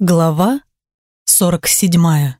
Глава 47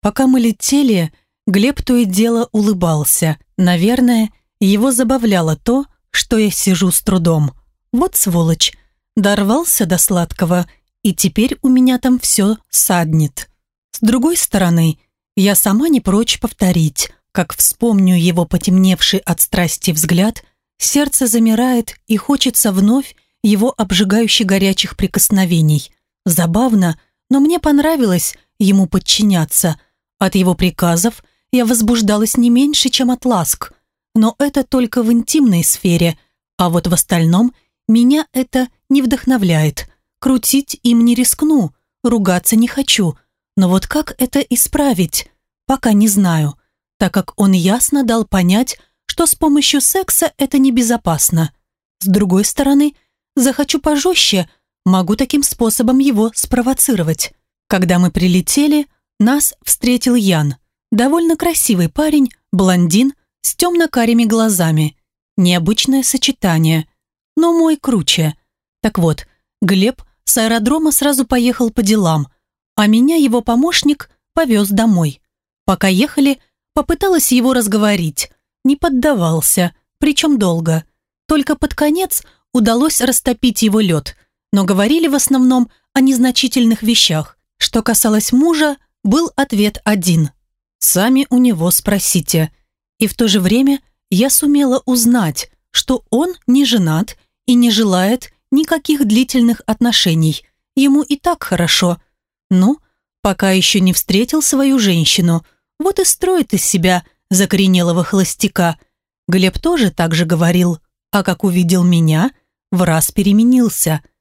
Пока мы летели, Глеб то и дело улыбался. Наверное, его забавляло то, что я сижу с трудом. Вот сволочь, дорвался до сладкого, и теперь у меня там все саднет. С другой стороны, я сама не прочь повторить, как вспомню его потемневший от страсти взгляд, сердце замирает и хочется вновь его обжигающе горячих прикосновений – Забавно, но мне понравилось ему подчиняться. От его приказов я возбуждалась не меньше, чем от ласк. Но это только в интимной сфере, а вот в остальном меня это не вдохновляет. Крутить им не рискну, ругаться не хочу. Но вот как это исправить, пока не знаю, так как он ясно дал понять, что с помощью секса это небезопасно. С другой стороны, захочу пожестче – Могу таким способом его спровоцировать. Когда мы прилетели, нас встретил Ян. Довольно красивый парень, блондин, с темно-карими глазами. Необычное сочетание. Но мой круче. Так вот, Глеб с аэродрома сразу поехал по делам, а меня его помощник повез домой. Пока ехали, попыталась его разговорить. Не поддавался, причем долго. Только под конец удалось растопить его лед – но говорили в основном о незначительных вещах. Что касалось мужа, был ответ один. Сами у него спросите. И в то же время я сумела узнать, что он не женат и не желает никаких длительных отношений. Ему и так хорошо. Ну, пока еще не встретил свою женщину, вот и строит из себя закоренелого холостяка. Глеб тоже так же говорил, а как увидел меня, в раз переменился –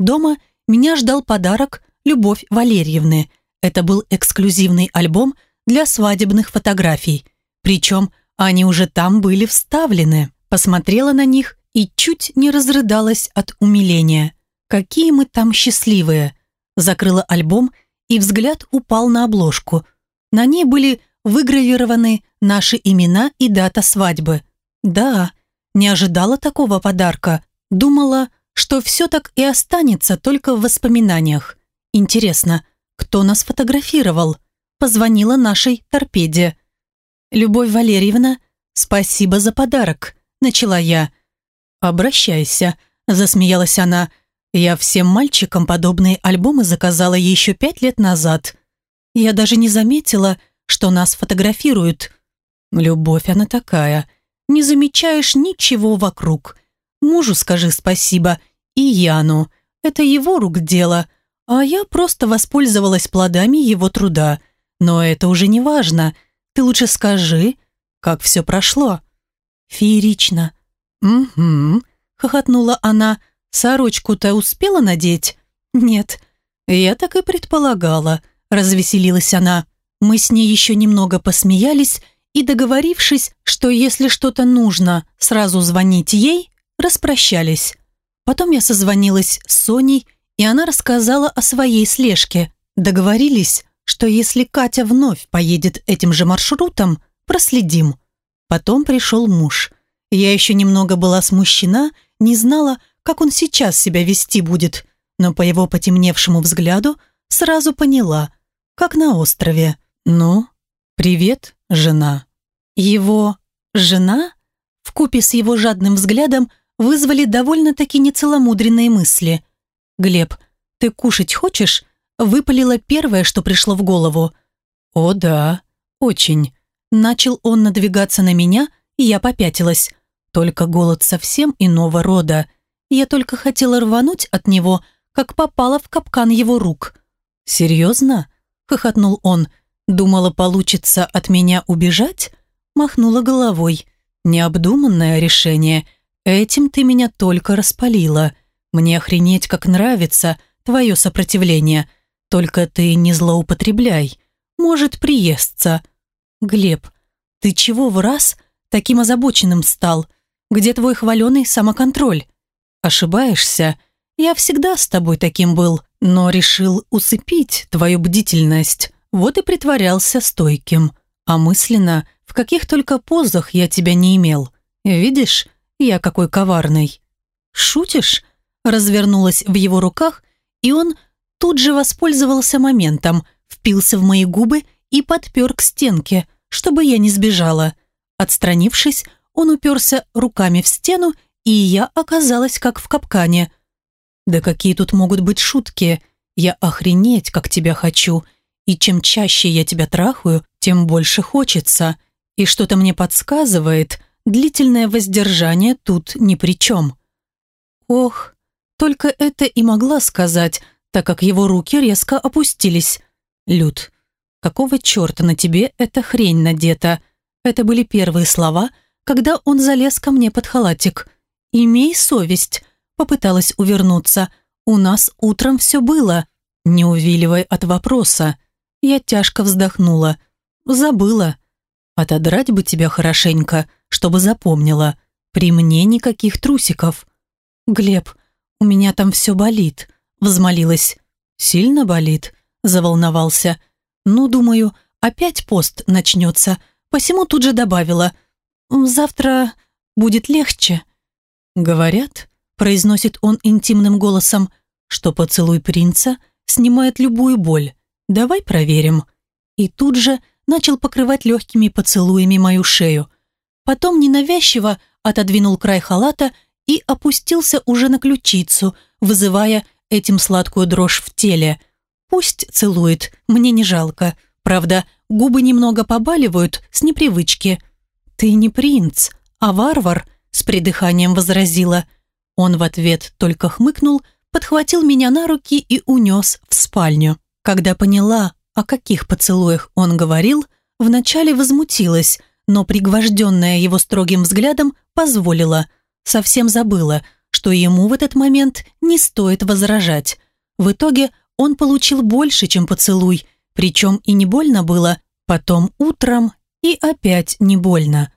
Дома меня ждал подарок «Любовь Валерьевны». Это был эксклюзивный альбом для свадебных фотографий. Причем они уже там были вставлены. Посмотрела на них и чуть не разрыдалась от умиления. Какие мы там счастливые. Закрыла альбом, и взгляд упал на обложку. На ней были выгравированы наши имена и дата свадьбы. Да, не ожидала такого подарка. Думала, что все так и останется только в воспоминаниях. Интересно, кто нас фотографировал? Позвонила нашей торпеде. «Любовь Валерьевна, спасибо за подарок», — начала я. «Обращайся», — засмеялась она. «Я всем мальчикам подобные альбомы заказала еще пять лет назад. Я даже не заметила, что нас фотографируют. Любовь она такая. Не замечаешь ничего вокруг. Мужу скажи спасибо и Яну. Это его рук дело, а я просто воспользовалась плодами его труда. Но это уже не важно. Ты лучше скажи, как все прошло». «Феерично». «Угу», — хохотнула она. «Сорочку-то успела надеть?» «Нет». «Я так и предполагала», — развеселилась она. Мы с ней еще немного посмеялись и, договорившись, что если что-то нужно, сразу звонить ей, распрощались. Потом я созвонилась с Соней, и она рассказала о своей слежке. Договорились, что если Катя вновь поедет этим же маршрутом, проследим. Потом пришел муж. Я еще немного была смущена, не знала, как он сейчас себя вести будет, но по его потемневшему взгляду сразу поняла, как на острове. «Ну, привет, жена». Его «жена» вкупе с его жадным взглядом вызвали довольно-таки нецеломудренные мысли. «Глеб, ты кушать хочешь?» Выпалило первое, что пришло в голову. «О да, очень». Начал он надвигаться на меня, и я попятилась. Только голод совсем иного рода. Я только хотела рвануть от него, как попала в капкан его рук. «Серьезно?» — хохотнул он. «Думала, получится от меня убежать?» Махнула головой. «Необдуманное решение — Этим ты меня только распалила. Мне охренеть, как нравится твое сопротивление. Только ты не злоупотребляй. Может, приестся. Глеб, ты чего в раз таким озабоченным стал? Где твой хваленый самоконтроль? Ошибаешься. Я всегда с тобой таким был, но решил усыпить твою бдительность. Вот и притворялся стойким. А мысленно, в каких только позах я тебя не имел. Видишь, я какой коварный. Шутишь? Развернулась в его руках, и он тут же воспользовался моментом, впился в мои губы и подпер к стенке, чтобы я не сбежала. Отстранившись, он уперся руками в стену, и я оказалась как в капкане. «Да какие тут могут быть шутки? Я охренеть, как тебя хочу, и чем чаще я тебя трахаю, тем больше хочется. И что-то мне подсказывает, длительное воздержание тут ни при чем». Ох, только это и могла сказать, так как его руки резко опустились. «Люд, какого черта на тебе эта хрень надета?» Это были первые слова, когда он залез ко мне под халатик. «Имей совесть», — попыталась увернуться. «У нас утром все было». Не увиливай от вопроса. Я тяжко вздохнула. Забыла. Отодрать бы тебя хорошенько, чтобы запомнила. При мне никаких трусиков. Глеб, у меня там все болит, взмолилась. Сильно болит? Заволновался. Ну, думаю, опять пост начнется. Посему тут же добавила. Завтра будет легче. Говорят, произносит он интимным голосом, что поцелуй принца снимает любую боль. Давай проверим. И тут же начал покрывать легкими поцелуями мою шею. Потом ненавязчиво отодвинул край халата и опустился уже на ключицу, вызывая этим сладкую дрожь в теле. Пусть целует, мне не жалко. Правда, губы немного побаливают с непривычки. «Ты не принц, а варвар», — с придыханием возразила. Он в ответ только хмыкнул, подхватил меня на руки и унес в спальню. Когда поняла, о каких поцелуях он говорил, вначале возмутилась, но пригвожденная его строгим взглядом позволила. Совсем забыла, что ему в этот момент не стоит возражать. В итоге он получил больше, чем поцелуй, причем и не больно было, потом утром и опять не больно.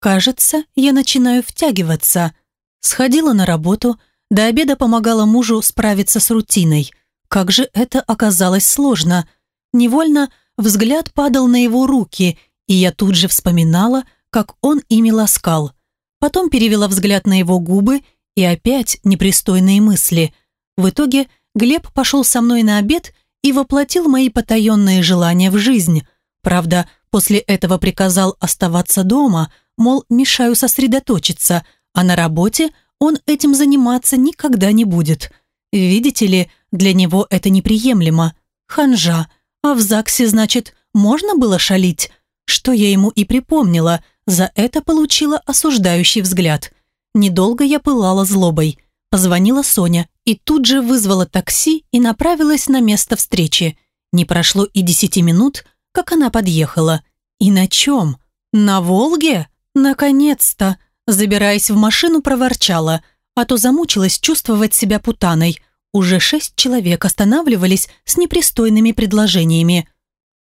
Кажется, я начинаю втягиваться. Сходила на работу, до обеда помогала мужу справиться с рутиной. Как же это оказалось сложно. Невольно взгляд падал на его руки, и я тут же вспоминала, как он ими ласкал. Потом перевела взгляд на его губы и опять непристойные мысли. В итоге Глеб пошел со мной на обед и воплотил мои потаенные желания в жизнь. Правда, после этого приказал оставаться дома, мол, мешаю сосредоточиться, а на работе он этим заниматься никогда не будет. Видите ли, для него это неприемлемо. Ханжа. А в ЗАГСе, значит, можно было шалить? Что я ему и припомнила, за это получила осуждающий взгляд. Недолго я пылала злобой. Позвонила Соня и тут же вызвала такси и направилась на место встречи. Не прошло и десяти минут, как она подъехала. И на чем? На «Волге»? Наконец-то! Забираясь в машину, проворчала, а то замучилась чувствовать себя путаной. Уже шесть человек останавливались с непристойными предложениями.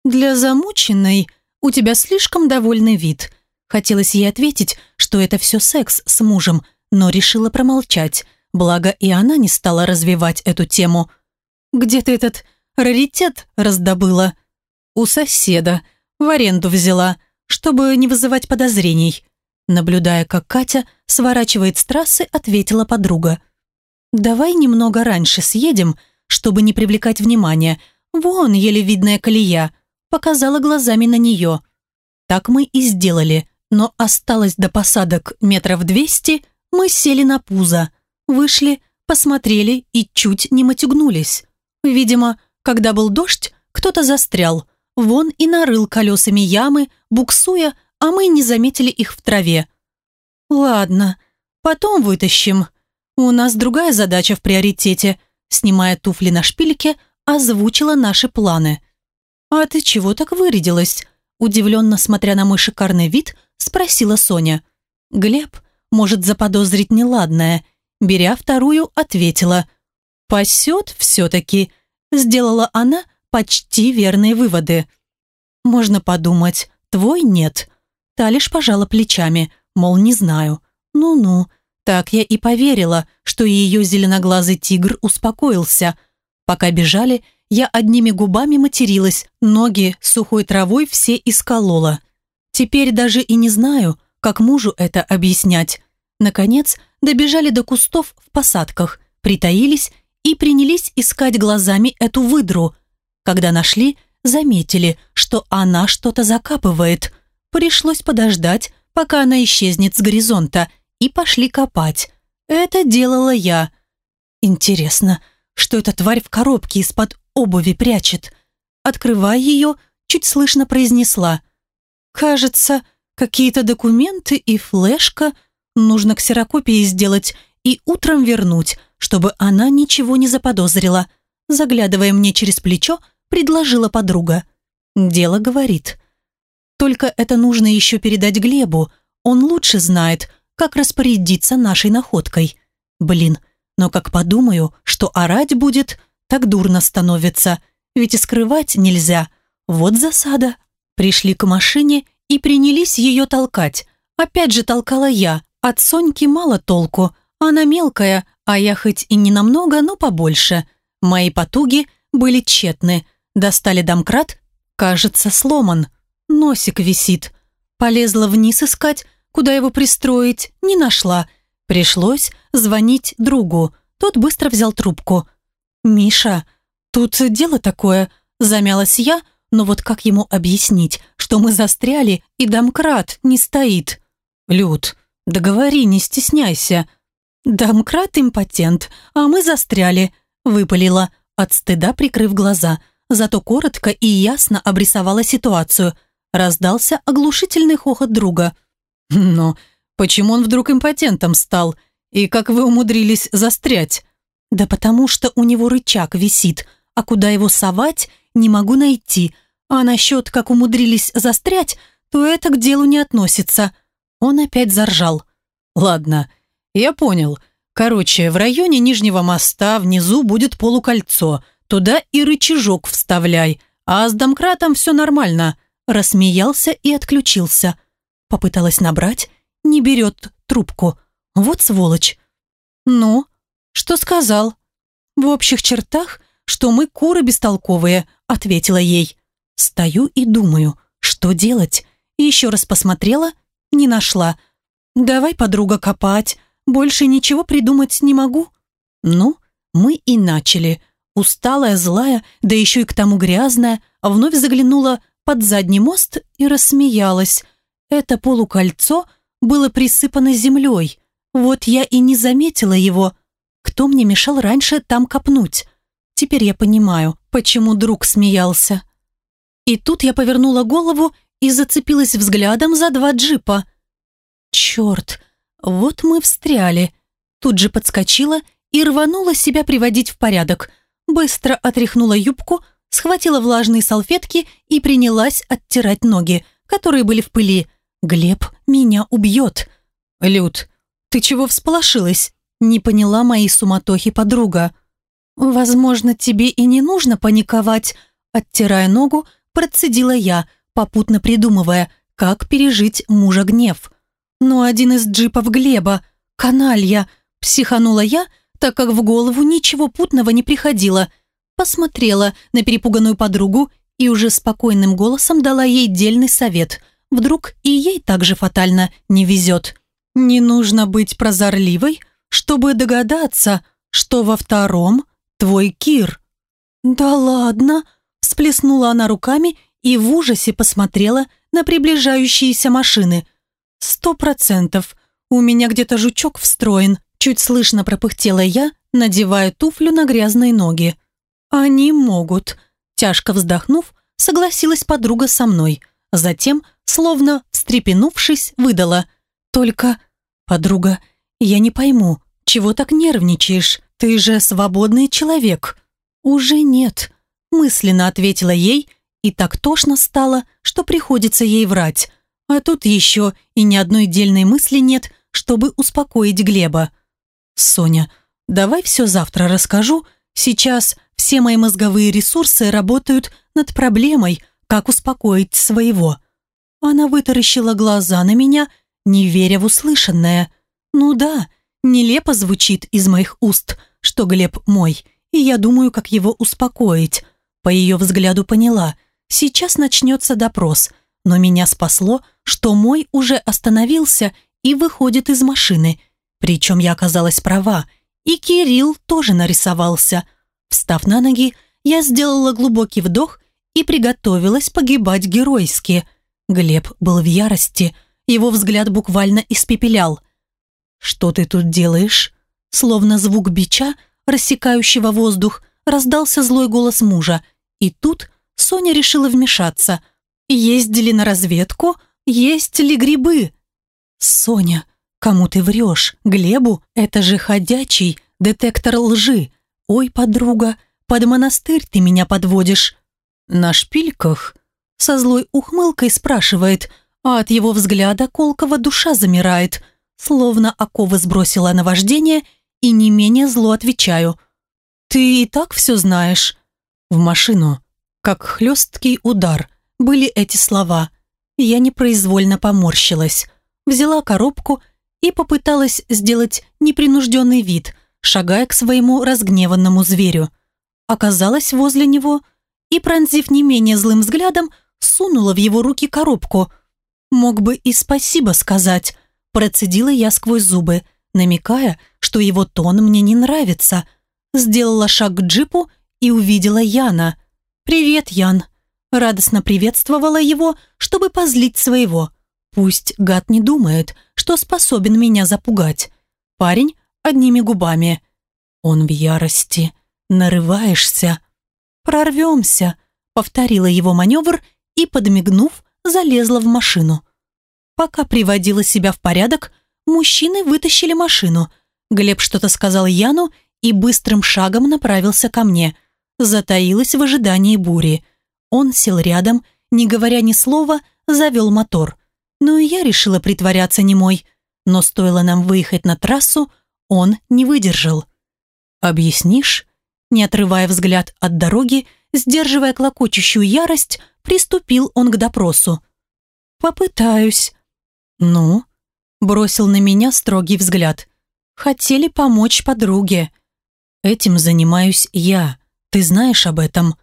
«Для замученной у тебя слишком довольный вид». Хотелось ей ответить, что это все секс с мужем, но решила промолчать – Благо и она не стала развивать эту тему. «Где ты этот раритет раздобыла?» «У соседа. В аренду взяла, чтобы не вызывать подозрений». Наблюдая, как Катя сворачивает с трассы, ответила подруга. «Давай немного раньше съедем, чтобы не привлекать внимания. Вон еле видная колея». Показала глазами на нее. Так мы и сделали, но осталось до посадок метров двести, мы сели на пузо. Вышли, посмотрели и чуть не матюгнулись. Видимо, когда был дождь, кто-то застрял. Вон и нарыл колесами ямы, буксуя, а мы не заметили их в траве. «Ладно, потом вытащим. У нас другая задача в приоритете», снимая туфли на шпильке, озвучила наши планы. «А ты чего так вырядилась?» Удивленно смотря на мой шикарный вид, спросила Соня. Глеб может заподозрить неладное – Беря вторую, ответила. «Пасет все-таки», – сделала она почти верные выводы. «Можно подумать, твой нет». Та лишь пожала плечами, мол, не знаю. Ну-ну, так я и поверила, что ее зеленоглазый тигр успокоился. Пока бежали, я одними губами материлась, ноги сухой травой все исколола. Теперь даже и не знаю, как мужу это объяснять. Наконец, добежали до кустов в посадках, притаились и принялись искать глазами эту выдру. Когда нашли, заметили, что она что-то закапывает. Пришлось подождать, пока она исчезнет с горизонта, и пошли копать. Это делала я. Интересно, что эта тварь в коробке из-под обуви прячет? Открывая ее, чуть слышно произнесла. «Кажется, какие-то документы и флешка. Нужно ксерокопии сделать и утром вернуть, чтобы она ничего не заподозрила». Заглядывая мне через плечо, предложила подруга. Дело говорит. Только это нужно еще передать Глебу. Он лучше знает, как распорядиться нашей находкой. Блин, но как подумаю, что орать будет, так дурно становится. Ведь и скрывать нельзя. Вот засада. Пришли к машине и принялись ее толкать. Опять же толкала я. От Соньки мало толку. Она мелкая, а я хоть и не намного, но побольше. Мои потуги были тщетны. Достали домкрат, кажется, сломан. Носик висит. Полезла вниз искать, куда его пристроить, не нашла. Пришлось звонить другу. Тот быстро взял трубку. «Миша, тут дело такое», – замялась я, но вот как ему объяснить, что мы застряли и домкрат не стоит? «Люд, договори, не стесняйся». «Домкрат импотент, а мы застряли», – выпалила, от стыда прикрыв глаза. Зато коротко и ясно обрисовала ситуацию. Раздался оглушительный хохот друга – «Но почему он вдруг импотентом стал? И как вы умудрились застрять?» «Да потому что у него рычаг висит, а куда его совать, не могу найти. А насчет, как умудрились застрять, то это к делу не относится». Он опять заржал. «Ладно, я понял. Короче, в районе Нижнего моста внизу будет полукольцо. Туда и рычажок вставляй. А с домкратом все нормально». Рассмеялся и отключился. Попыталась набрать, не берет трубку. Вот сволочь. «Ну, что сказал?» «В общих чертах, что мы куры бестолковые», ответила ей. Стою и думаю, что делать. Еще раз посмотрела, не нашла. «Давай, подруга, копать. Больше ничего придумать не могу». Ну, мы и начали. Усталая, злая, да еще и к тому грязная, вновь заглянула под задний мост и рассмеялась – это полукольцо было присыпано землей. Вот я и не заметила его. Кто мне мешал раньше там копнуть? Теперь я понимаю, почему друг смеялся. И тут я повернула голову и зацепилась взглядом за два джипа. Черт, вот мы встряли. Тут же подскочила и рванула себя приводить в порядок. Быстро отряхнула юбку, схватила влажные салфетки и принялась оттирать ноги, которые были в пыли. Глеб меня убьет. Люд, ты чего всполошилась? Не поняла моей суматохи подруга. Возможно, тебе и не нужно паниковать. Оттирая ногу, процедила я, попутно придумывая, как пережить мужа гнев. Но один из джипов Глеба, каналья, психанула я, так как в голову ничего путного не приходило. Посмотрела на перепуганную подругу и уже спокойным голосом дала ей дельный совет – Вдруг и ей так же фатально не везет. Не нужно быть прозорливой, чтобы догадаться, что во втором твой Кир. «Да ладно!» – всплеснула она руками и в ужасе посмотрела на приближающиеся машины. «Сто процентов. У меня где-то жучок встроен», – чуть слышно пропыхтела я, надевая туфлю на грязные ноги. «Они могут», – тяжко вздохнув, согласилась подруга со мной. Затем – словно встрепенувшись, выдала. «Только, подруга, я не пойму, чего так нервничаешь? Ты же свободный человек». «Уже нет», – мысленно ответила ей, и так тошно стало, что приходится ей врать. А тут еще и ни одной дельной мысли нет, чтобы успокоить Глеба. «Соня, давай все завтра расскажу. Сейчас все мои мозговые ресурсы работают над проблемой, как успокоить своего». Она вытаращила глаза на меня, не веря в услышанное. «Ну да, нелепо звучит из моих уст, что Глеб мой, и я думаю, как его успокоить». По ее взгляду поняла, сейчас начнется допрос, но меня спасло, что мой уже остановился и выходит из машины. Причем я оказалась права, И Кирилл тоже нарисовался. Встав на ноги, я сделала глубокий вдох и приготовилась погибать геройски. Глеб был в ярости, его взгляд буквально испепелял. «Что ты тут делаешь?» Словно звук бича, рассекающего воздух, раздался злой голос мужа. И тут Соня решила вмешаться. «Ездили на разведку? Есть ли грибы?» «Соня, кому ты врешь? Глебу? Это же ходячий детектор лжи. Ой, подруга, под монастырь ты меня подводишь». «На шпильках?» Со злой ухмылкой спрашивает, а от его взгляда колкого душа замирает. Словно оковы сбросила на вождение и не менее зло отвечаю. «Ты и так все знаешь». В машину, как хлесткий удар, были эти слова. Я непроизвольно поморщилась. Взяла коробку и попыталась сделать непринужденный вид, шагая к своему разгневанному зверю. Оказалась возле него и, пронзив не менее злым взглядом, сунула в его руки коробку. «Мог бы и спасибо сказать», процедила я сквозь зубы, намекая, что его тон мне не нравится – Сделала шаг к джипу и увидела Яна. «Привет, Ян!» Радостно приветствовала его, чтобы позлить своего. Пусть гад не думает, что способен меня запугать. Парень одними губами. Он в ярости. Нарываешься. «Прорвемся», — повторила его маневр и, подмигнув, залезла в машину. Пока приводила себя в порядок, мужчины вытащили машину. Глеб что-то сказал Яну, и быстрым шагом направился ко мне. Затаилась в ожидании бури. Он сел рядом, не говоря ни слова, завел мотор. Ну и я решила притворяться немой. Но стоило нам выехать на трассу, он не выдержал. «Объяснишь?» Не отрывая взгляд от дороги, сдерживая клокочущую ярость, приступил он к допросу. «Попытаюсь». «Ну?» Бросил на меня строгий взгляд. «Хотели помочь подруге. Этим занимаюсь я. Ты знаешь об этом?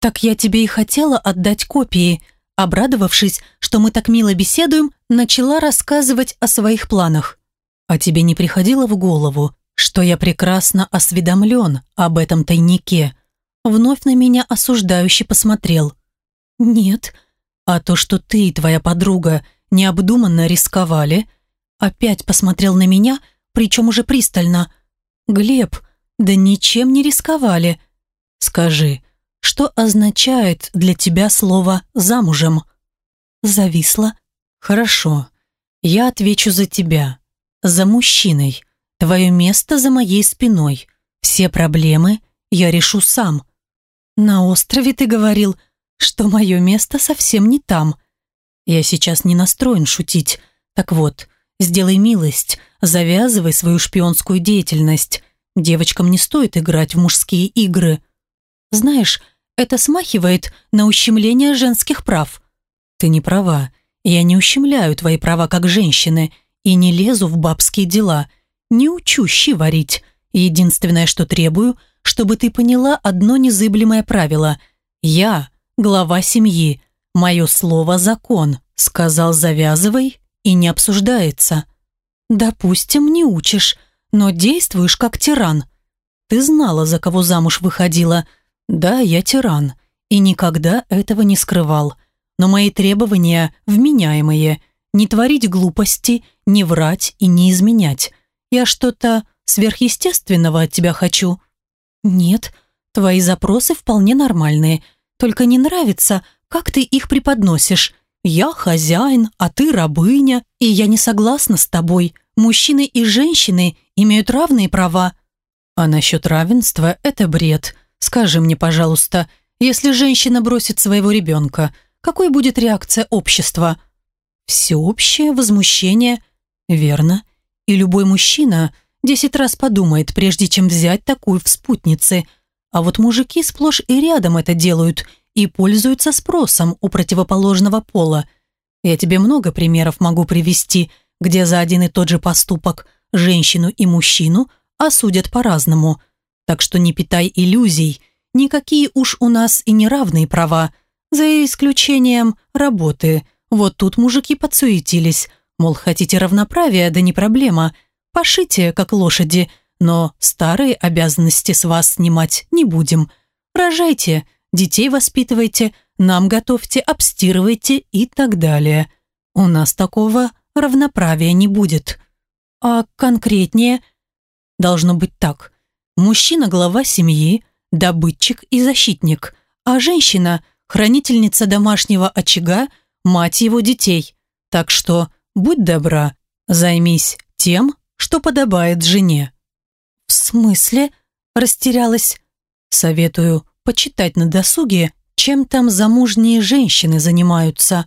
Так я тебе и хотела отдать копии. Обрадовавшись, что мы так мило беседуем, начала рассказывать о своих планах. А тебе не приходило в голову, что я прекрасно осведомлен об этом тайнике? Вновь на меня осуждающе посмотрел. Нет. А то, что ты и твоя подруга необдуманно рисковали, опять посмотрел на меня, причем уже пристально. Глеб, да ничем не рисковали. Скажи, что означает для тебя слово «замужем»?» Зависла. «Хорошо. Я отвечу за тебя. За мужчиной. Твое место за моей спиной. Все проблемы я решу сам. На острове ты говорил, что мое место совсем не там. Я сейчас не настроен шутить. Так вот, сделай милость, завязывай свою шпионскую деятельность. Девочкам не стоит играть в мужские игры. Знаешь, это смахивает на ущемление женских прав. Ты не права. Я не ущемляю твои права как женщины и не лезу в бабские дела. Не учу щи варить. Единственное, что требую, чтобы ты поняла одно незыблемое правило. Я – глава семьи. Мое слово – закон. Сказал завязывай и не обсуждается. Допустим, не учишь но действуешь как тиран. Ты знала, за кого замуж выходила. Да, я тиран, и никогда этого не скрывал. Но мои требования вменяемые. Не творить глупости, не врать и не изменять. Я что-то сверхъестественного от тебя хочу. Нет, твои запросы вполне нормальные. Только не нравится, как ты их преподносишь. Я хозяин, а ты рабыня, и я не согласна с тобой. Мужчины и женщины имеют равные права. А насчет равенства – это бред. Скажи мне, пожалуйста, если женщина бросит своего ребенка, какой будет реакция общества? Всеобщее возмущение. Верно. И любой мужчина десять раз подумает, прежде чем взять такую в спутницы. А вот мужики сплошь и рядом это делают и пользуются спросом у противоположного пола. Я тебе много примеров могу привести, где за один и тот же поступок – женщину и мужчину осудят по-разному. Так что не питай иллюзий, никакие уж у нас и неравные права, за исключением работы. Вот тут мужики подсуетились, мол, хотите равноправия, да не проблема. Пошите, как лошади, но старые обязанности с вас снимать не будем. Рожайте, детей воспитывайте, нам готовьте, обстирывайте и так далее. У нас такого равноправия не будет. А конкретнее? Должно быть так. Мужчина – глава семьи, добытчик и защитник, а женщина – хранительница домашнего очага, мать его детей. Так что, будь добра, займись тем, что подобает жене. «В смысле?» – растерялась. «Советую почитать на досуге, чем там замужние женщины занимаются».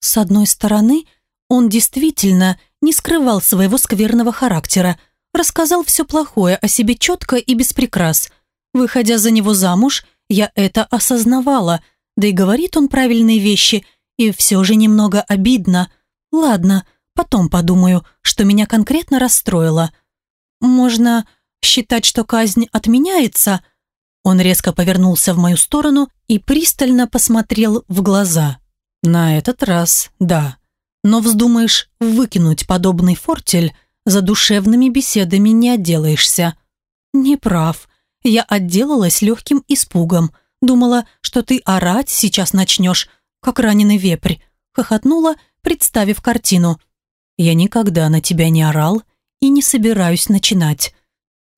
С одной стороны, он действительно не скрывал своего скверного характера, рассказал все плохое о себе четко и без прикрас. Выходя за него замуж, я это осознавала, да и говорит он правильные вещи, и все же немного обидно. Ладно, потом подумаю, что меня конкретно расстроило. Можно считать, что казнь отменяется?» Он резко повернулся в мою сторону и пристально посмотрел в глаза. «На этот раз, да. Но вздумаешь выкинуть подобный фортель, за душевными беседами не отделаешься». «Не прав. Я отделалась легким испугом. Думала, что ты орать сейчас начнешь, как раненый вепрь». Хохотнула, представив картину. «Я никогда на тебя не орал и не собираюсь начинать.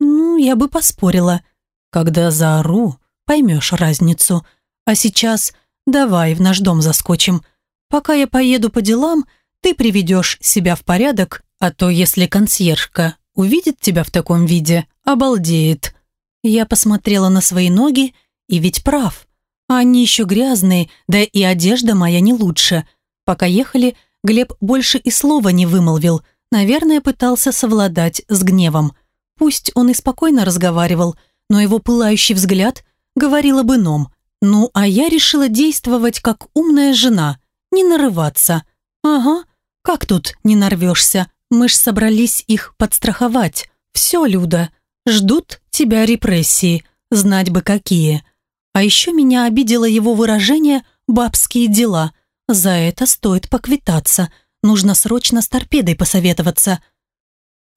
«Ну, я бы поспорила. Когда заору, поймешь разницу. А сейчас давай в наш дом заскочим. Пока я поеду по делам, ты приведешь себя в порядок, а то если консьержка увидит тебя в таком виде, обалдеет». Я посмотрела на свои ноги, и ведь прав. Они еще грязные, да и одежда моя не лучше. Пока ехали, Глеб больше и слова не вымолвил. Наверное, пытался совладать с гневом. Пусть он и спокойно разговаривал, но его пылающий взгляд говорил об ином. Ну, а я решила действовать как умная жена, не нарываться. Ага, как тут не нарвешься? Мы ж собрались их подстраховать. Все, Люда, ждут тебя репрессии, знать бы какие. А еще меня обидело его выражение «бабские дела». За это стоит поквитаться. Нужно срочно с торпедой посоветоваться.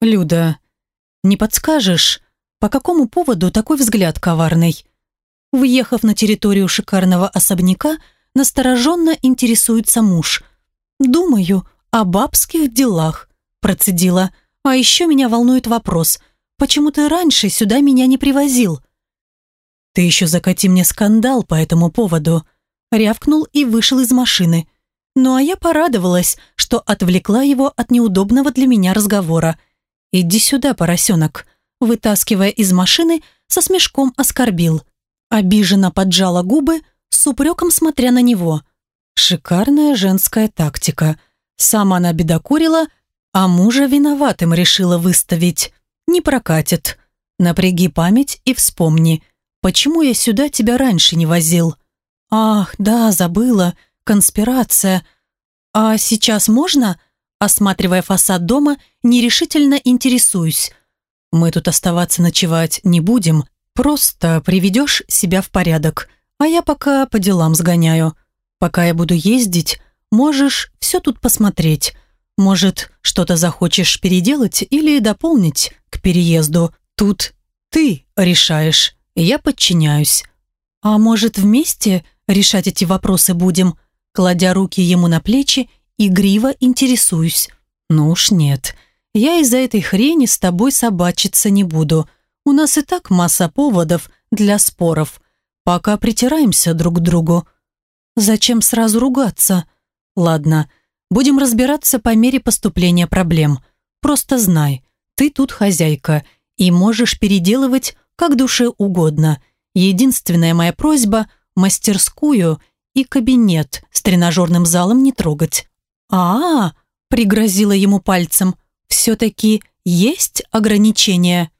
«Люда, не подскажешь, по какому поводу такой взгляд коварный? Въехав на территорию шикарного особняка, настороженно интересуется муж. «Думаю о бабских делах», – процедила. «А еще меня волнует вопрос, почему ты раньше сюда меня не привозил?» «Ты еще закати мне скандал по этому поводу», – рявкнул и вышел из машины. Ну а я порадовалась, что отвлекла его от неудобного для меня разговора – «Иди сюда, поросенок», вытаскивая из машины, со смешком оскорбил. Обиженно поджала губы, с упреком смотря на него. Шикарная женская тактика. Сама она бедокурила, а мужа виноватым решила выставить. Не прокатит. Напряги память и вспомни, почему я сюда тебя раньше не возил. Ах, да, забыла, конспирация. А сейчас можно? Осматривая фасад дома, нерешительно интересуюсь. «Мы тут оставаться ночевать не будем, просто приведешь себя в порядок, а я пока по делам сгоняю. Пока я буду ездить, можешь все тут посмотреть. Может, что-то захочешь переделать или дополнить к переезду. Тут ты решаешь, я подчиняюсь. А может, вместе решать эти вопросы будем?» Кладя руки ему на плечи, Игриво интересуюсь. Ну уж нет. Я из-за этой хрени с тобой собачиться не буду. У нас и так масса поводов для споров. Пока притираемся друг к другу. Зачем сразу ругаться? Ладно, будем разбираться по мере поступления проблем. Просто знай, ты тут хозяйка и можешь переделывать как душе угодно. Единственная моя просьба – мастерскую и кабинет с тренажерным залом не трогать а, -а, пригрозила ему пальцем. «Все-таки есть ограничения?»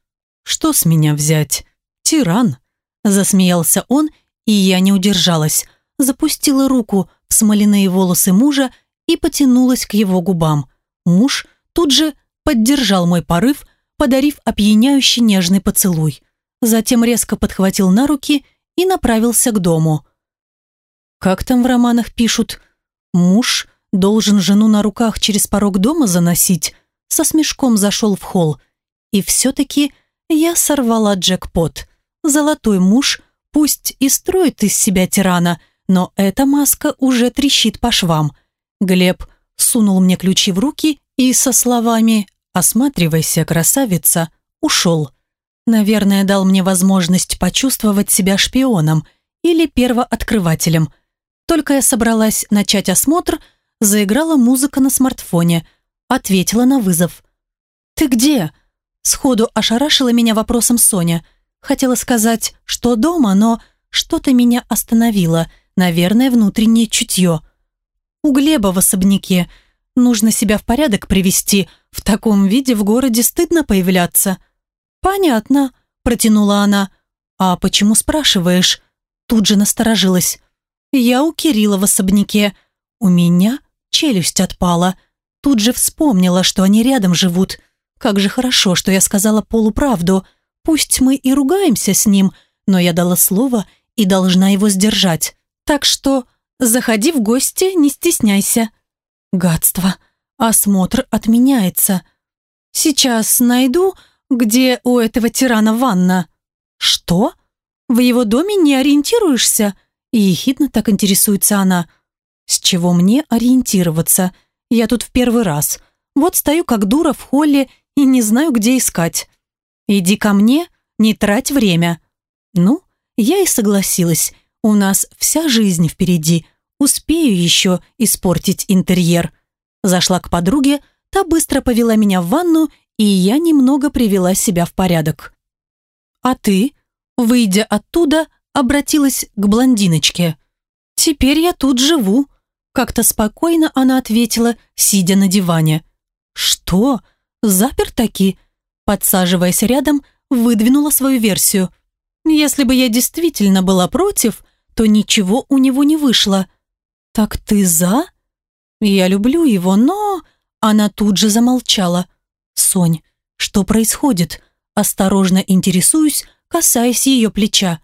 «Что с меня взять? Тиран!» Засмеялся он, и я не удержалась. Запустила руку в смоляные волосы мужа и потянулась к его губам. Муж тут же поддержал мой порыв, подарив опьяняющий нежный поцелуй. Затем резко подхватил на руки и направился к дому. Как там в романах пишут? Муж Должен жену на руках через порог дома заносить? Со смешком зашел в холл. И все-таки я сорвала джекпот. Золотой муж пусть и строит из себя тирана, но эта маска уже трещит по швам. Глеб сунул мне ключи в руки и со словами «Осматривайся, красавица», ушел. Наверное, дал мне возможность почувствовать себя шпионом или первооткрывателем. Только я собралась начать осмотр, заиграла музыка на смартфоне, ответила на вызов. «Ты где?» Сходу ошарашила меня вопросом Соня. Хотела сказать, что дома, но что-то меня остановило, наверное, внутреннее чутье. У Глеба в особняке. Нужно себя в порядок привести. В таком виде в городе стыдно появляться. «Понятно», – протянула она. «А почему спрашиваешь?» Тут же насторожилась. «Я у Кирилла в особняке. У меня челюсть отпала. Тут же вспомнила, что они рядом живут. Как же хорошо, что я сказала полуправду. Пусть мы и ругаемся с ним, но я дала слово и должна его сдержать. Так что заходи в гости, не стесняйся. Гадство. Осмотр отменяется. Сейчас найду, где у этого тирана ванна. Что? В его доме не ориентируешься? Ехидно так интересуется она. С чего мне ориентироваться? Я тут в первый раз. Вот стою как дура в холле и не знаю, где искать. Иди ко мне, не трать время. Ну, я и согласилась. У нас вся жизнь впереди. Успею еще испортить интерьер. Зашла к подруге, та быстро повела меня в ванну, и я немного привела себя в порядок. А ты, выйдя оттуда, обратилась к блондиночке. «Теперь я тут живу», – как-то спокойно она ответила, сидя на диване. «Что?» запер таки?» Подсаживаясь рядом, выдвинула свою версию. «Если бы я действительно была против, то ничего у него не вышло». «Так ты за?» «Я люблю его, но...» Она тут же замолчала. «Сонь, что происходит?» Осторожно интересуюсь, касаясь ее плеча.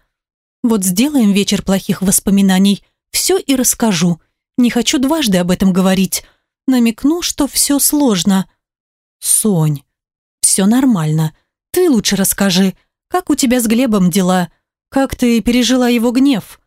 «Вот сделаем вечер плохих воспоминаний, все и расскажу. Не хочу дважды об этом говорить. Намекну, что все сложно». «Сонь, все нормально. Ты лучше расскажи, как у тебя с Глебом дела? Как ты пережила его гнев?»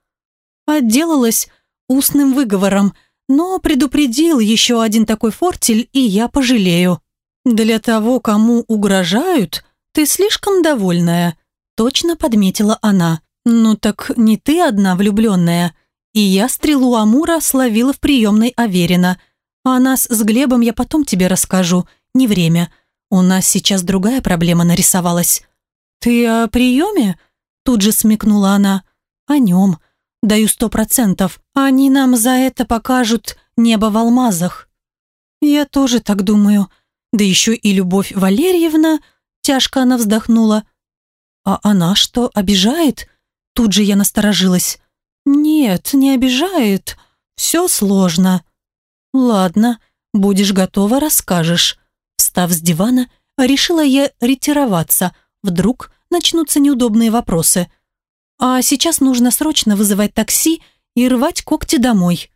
Отделалась устным выговором, но предупредил еще один такой фортель, и я пожалею. «Для того, кому угрожают, ты слишком довольная», точно подметила она. «Ну так не ты одна влюбленная». И я стрелу Амура словила в приемной Аверина. А нас с Глебом я потом тебе расскажу не время. У нас сейчас другая проблема нарисовалась». «Ты о приеме?» Тут же смекнула она. «О нем. Даю сто процентов. Они нам за это покажут небо в алмазах». «Я тоже так думаю. Да еще и Любовь Валерьевна...» Тяжко она вздохнула. «А она что, обижает?» Тут же я насторожилась. «Нет, не обижает. Все сложно». «Ладно, будешь готова, расскажешь». Встав с дивана, решила я ретироваться. Вдруг начнутся неудобные вопросы. А сейчас нужно срочно вызывать такси и рвать когти домой.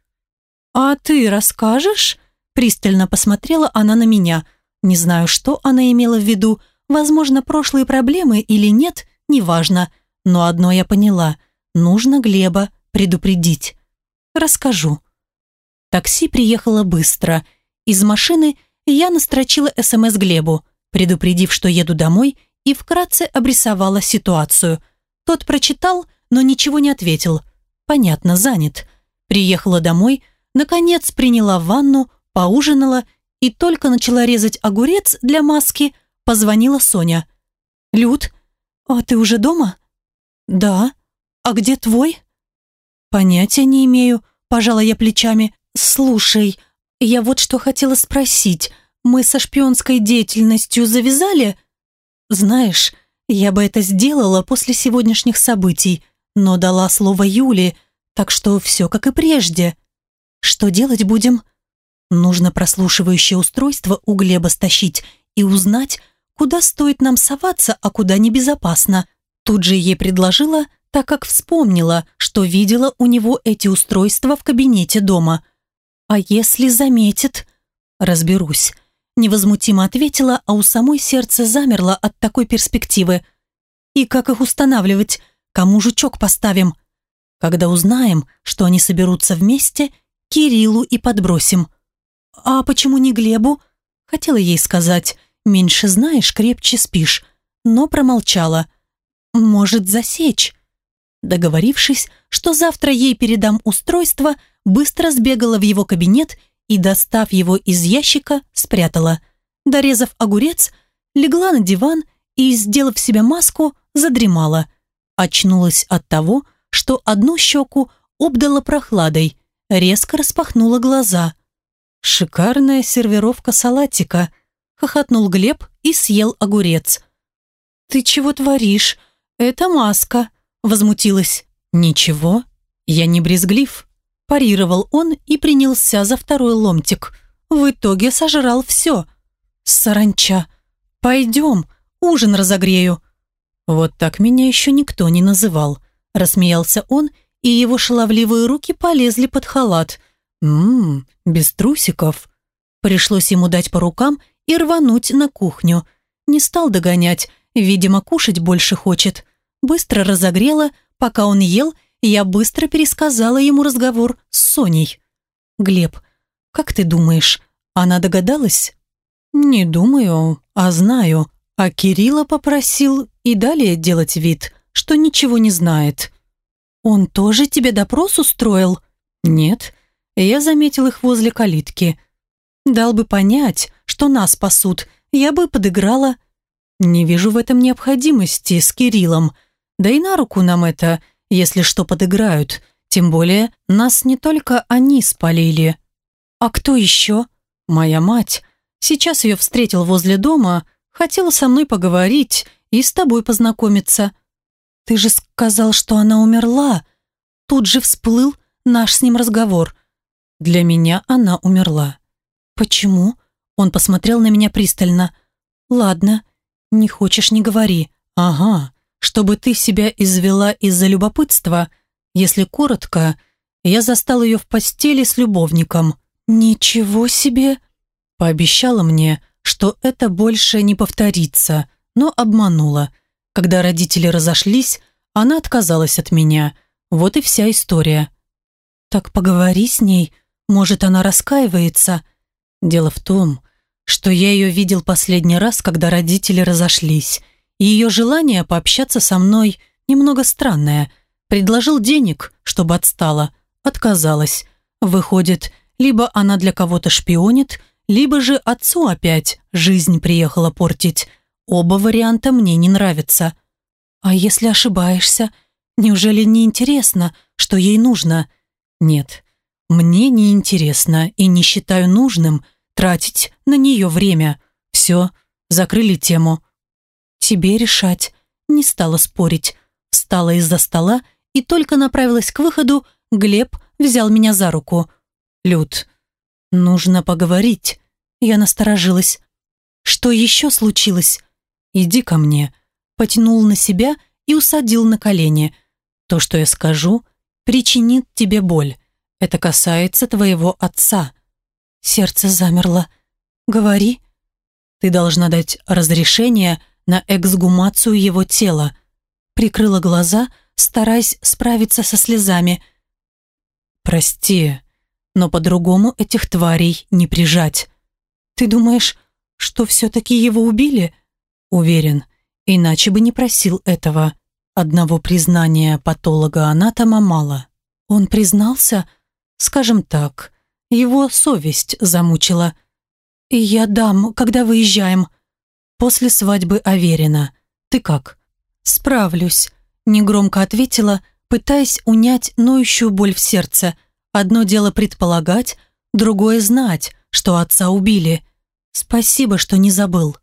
«А ты расскажешь?» Пристально посмотрела она на меня. Не знаю, что она имела в виду. Возможно, прошлые проблемы или нет, неважно. Но одно я поняла. Нужно Глеба предупредить. Расскажу. Такси приехало быстро. Из машины – я настрочила СМС Глебу, предупредив, что еду домой, и вкратце обрисовала ситуацию. Тот прочитал, но ничего не ответил. Понятно, занят. Приехала домой, наконец приняла ванну, поужинала и только начала резать огурец для маски, позвонила Соня. «Люд, а ты уже дома?» «Да. А где твой?» «Понятия не имею», – пожала я плечами. «Слушай, я вот что хотела спросить. Мы со шпионской деятельностью завязали? Знаешь, я бы это сделала после сегодняшних событий, но дала слово Юле, так что все как и прежде. Что делать будем? Нужно прослушивающее устройство у Глеба стащить и узнать, куда стоит нам соваться, а куда небезопасно. Тут же ей предложила, так как вспомнила, что видела у него эти устройства в кабинете дома – а если заметит? Разберусь. невозмутимо ответила, а у самой сердце замерло от такой перспективы. И как их устанавливать? Кому жучок поставим? Когда узнаем, что они соберутся вместе, Кириллу и подбросим. А почему не Глебу? Хотела ей сказать, меньше знаешь, крепче спишь, но промолчала. Может, засечь? Договорившись, что завтра ей передам устройство, быстро сбегала в его кабинет и, достав его из ящика, спрятала. Дорезав огурец, легла на диван и, сделав себе маску, задремала. Очнулась от того, что одну щеку обдала прохладой, резко распахнула глаза. «Шикарная сервировка салатика», — хохотнул Глеб и съел огурец. «Ты чего творишь? Это маска», — возмутилась. «Ничего, я не брезглив», — парировал он и принялся за второй ломтик. В итоге сожрал все. «Саранча, пойдем, ужин разогрею». «Вот так меня еще никто не называл», — рассмеялся он, и его шаловливые руки полезли под халат. «Ммм, без трусиков». Пришлось ему дать по рукам и рвануть на кухню. Не стал догонять, видимо, кушать больше хочет. Быстро разогрела, пока он ел, я быстро пересказала ему разговор с Соней. «Глеб, как ты думаешь, она догадалась?» «Не думаю, а знаю. А Кирилла попросил и далее делать вид, что ничего не знает». «Он тоже тебе допрос устроил?» «Нет, я заметил их возле калитки. Дал бы понять, что нас спасут, я бы подыграла». «Не вижу в этом необходимости с Кириллом. Да и на руку нам это, если что подыграют. Тем более, нас не только они спалили». «А кто еще?» «Моя мать. Сейчас ее встретил возле дома, хотела со мной поговорить и с тобой познакомиться». «Ты же сказал, что она умерла!» Тут же всплыл наш с ним разговор. «Для меня она умерла». «Почему?» Он посмотрел на меня пристально. «Ладно, не хочешь, не говори. Ага, чтобы ты себя извела из-за любопытства. Если коротко, я застал ее в постели с любовником». «Ничего себе!» Пообещала мне, что это больше не повторится, но обманула. Когда родители разошлись, она отказалась от меня. Вот и вся история. Так поговори с ней, может, она раскаивается. Дело в том, что я ее видел последний раз, когда родители разошлись, ее желание пообщаться со мной немного странное. Предложил денег, чтобы отстала, отказалась. Выходит, либо она для кого-то шпионит, либо же отцу опять жизнь приехала портить. Оба варианта мне не нравятся. А если ошибаешься? Неужели не интересно, что ей нужно? Нет, мне не интересно и не считаю нужным тратить на нее время. Все, закрыли тему. Тебе решать. Не стала спорить. Встала из-за стола и только направилась к выходу, Глеб взял меня за руку. «Люд, нужно поговорить». Я насторожилась. «Что еще случилось?» «Иди ко мне», потянул на себя и усадил на колени. «То, что я скажу, причинит тебе боль. Это касается твоего отца». Сердце замерло. «Говори». «Ты должна дать разрешение на эксгумацию его тела». Прикрыла глаза, стараясь справиться со слезами. «Прости, но по-другому этих тварей не прижать». «Ты думаешь, что все-таки его убили?» Уверен, иначе бы не просил этого. Одного признания патолога-анатома мало. Он признался, скажем так, его совесть замучила. Я дам, когда выезжаем. После свадьбы Аверина. Ты как? Справлюсь, негромко ответила, пытаясь унять ноющую боль в сердце. Одно дело предполагать, другое знать, что отца убили. Спасибо, что не забыл.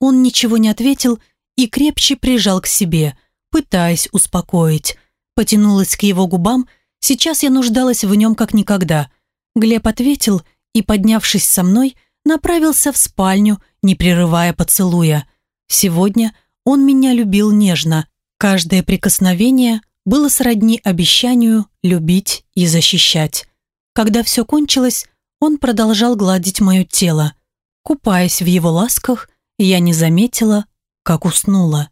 Он ничего не ответил и крепче прижал к себе, пытаясь успокоить. Потянулась к его губам, сейчас я нуждалась в нем как никогда. Глеб ответил и, поднявшись со мной, направился в спальню, не прерывая поцелуя. Сегодня он меня любил нежно. Каждое прикосновение было сродни обещанию любить и защищать. Когда все кончилось, он продолжал гладить мое тело. Купаясь в его ласках, я не заметила, как уснула.